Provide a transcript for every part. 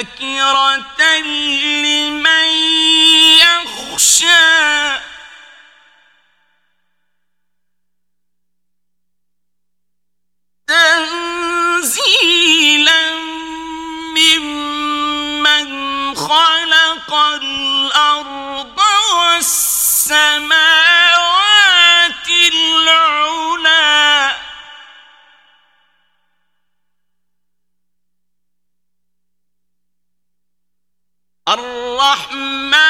تذكرة لمن يخشى الرحمن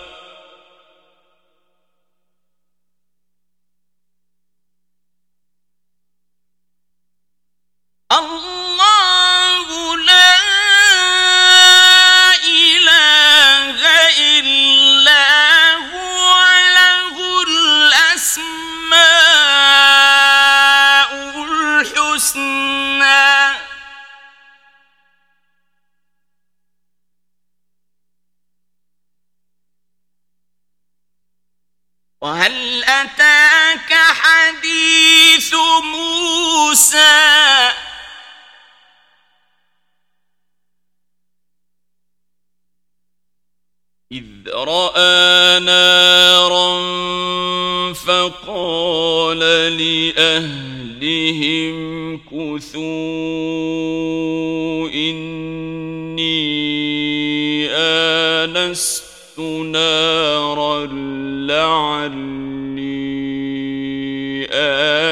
وهل أتاك حديث موسى؟ إذ رأى نارا فقال لأهلهم كثوا إني آنست نارا. لعلي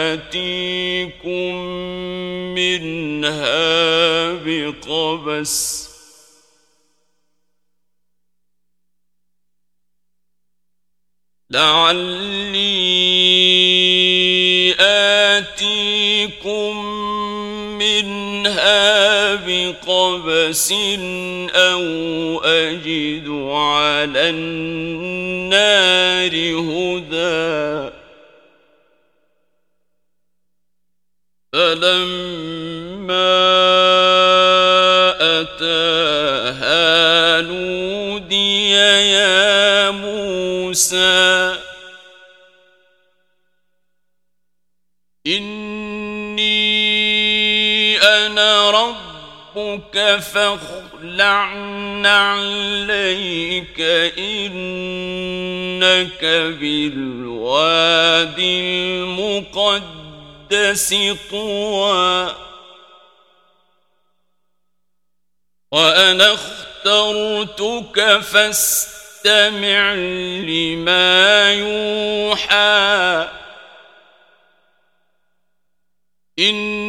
آتيكم منها بقبس لعلي آتيكم منها بقبس أو أجد على النار هدى. فلما أتاها نودي يا موسى إني أنا رب ربك فاخلع عليك إنك بالوادي المقدس طوى. وأنا اخترتك فاستمع لما يوحى. إن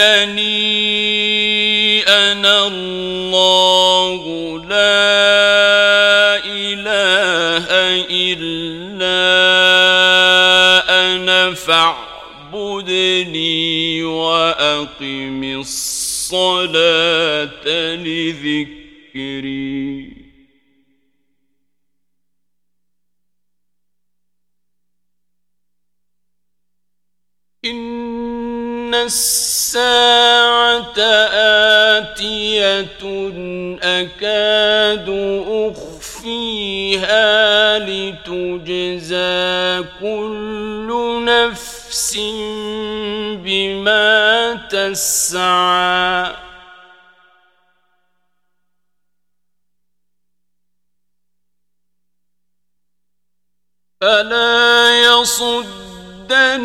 إنني أنا الله لا إله إلا أنا فاعبدني وأقم الصلاة لذكري. الساعة آتية أكاد أخفيها لتجزى كل نفس بما تسعى فلا يصدن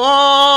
قال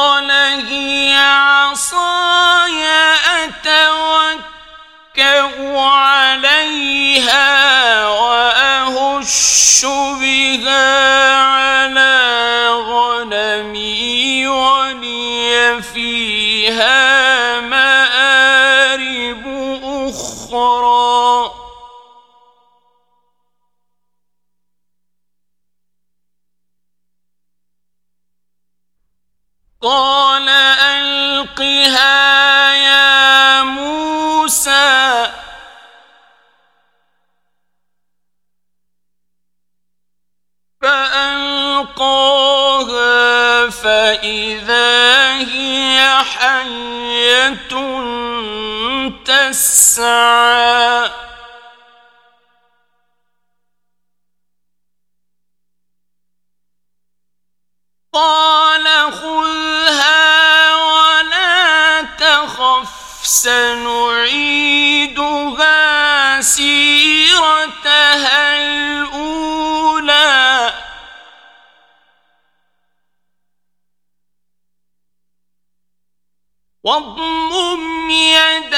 واضمم يدك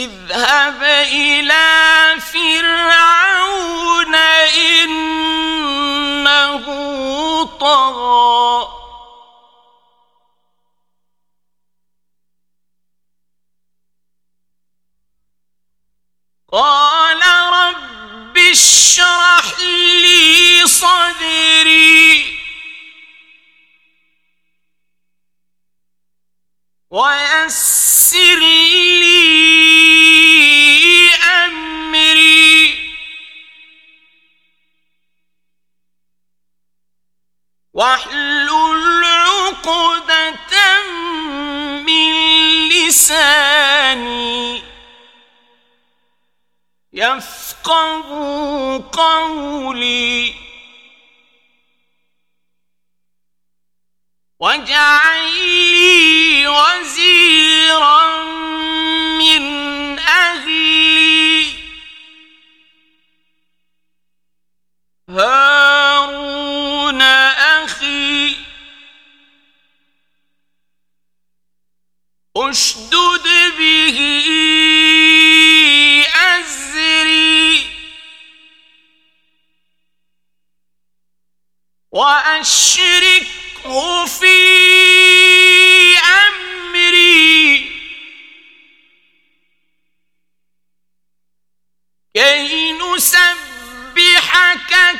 اذهب إلى فرعون إنه طغى. قال رب اشرح لي صدري.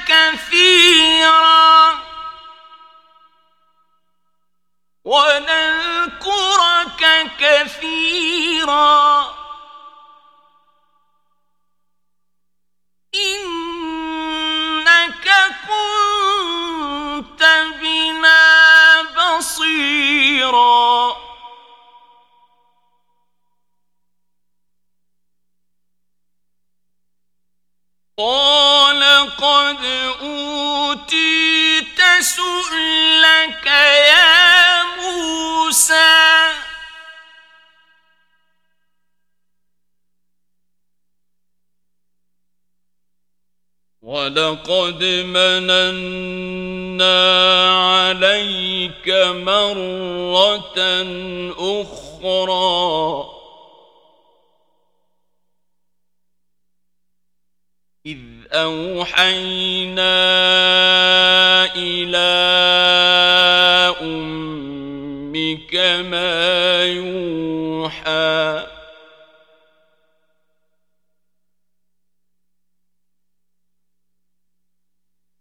كثيرا ونذكرك كثيرا وَلَقَدْ مَنَنَّا عَلَيْكَ مَرَّةً أُخْرَى. إِذْ أَوْحَيْنَا إِلَى أُمِّكَ مَا يُوحَى.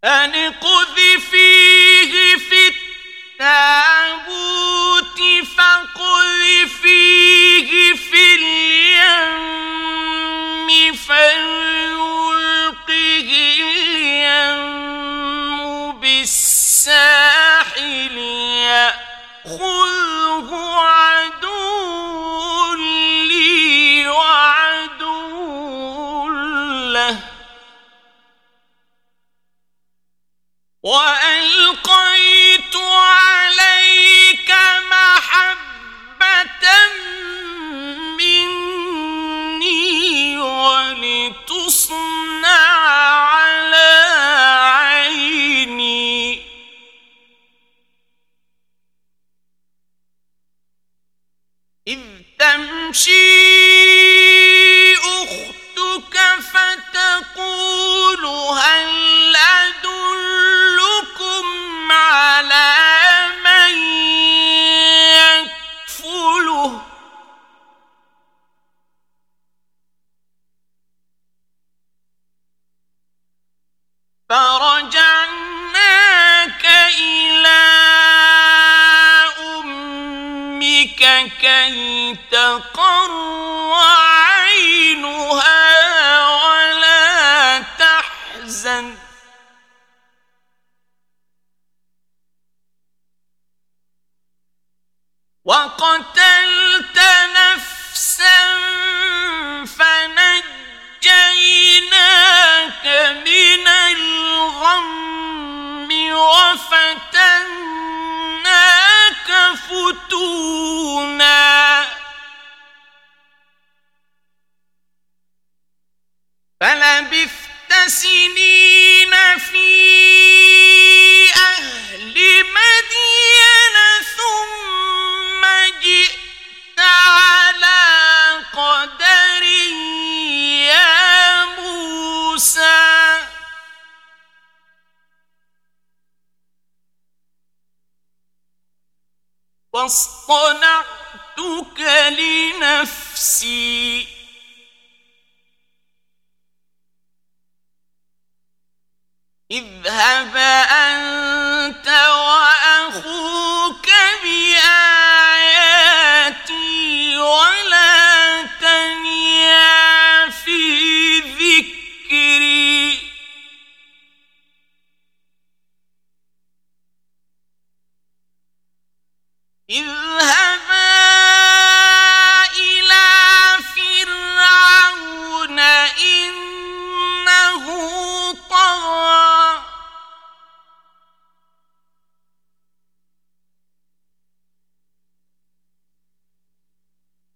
أن قذفيه في التابوت فقذفيه في اليم فل What? واصطنعتك لنفسي. اذهب أنت وأخوك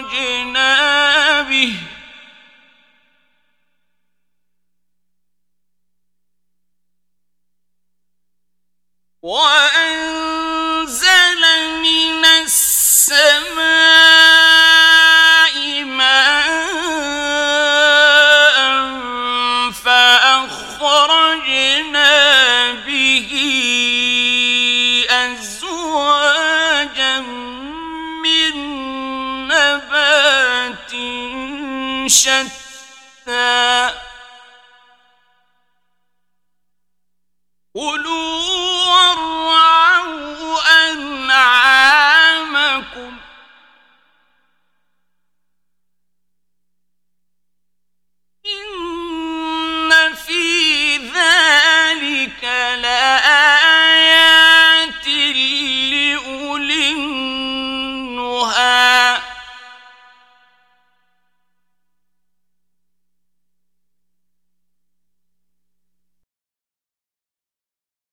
أخرجنا شتى قلوب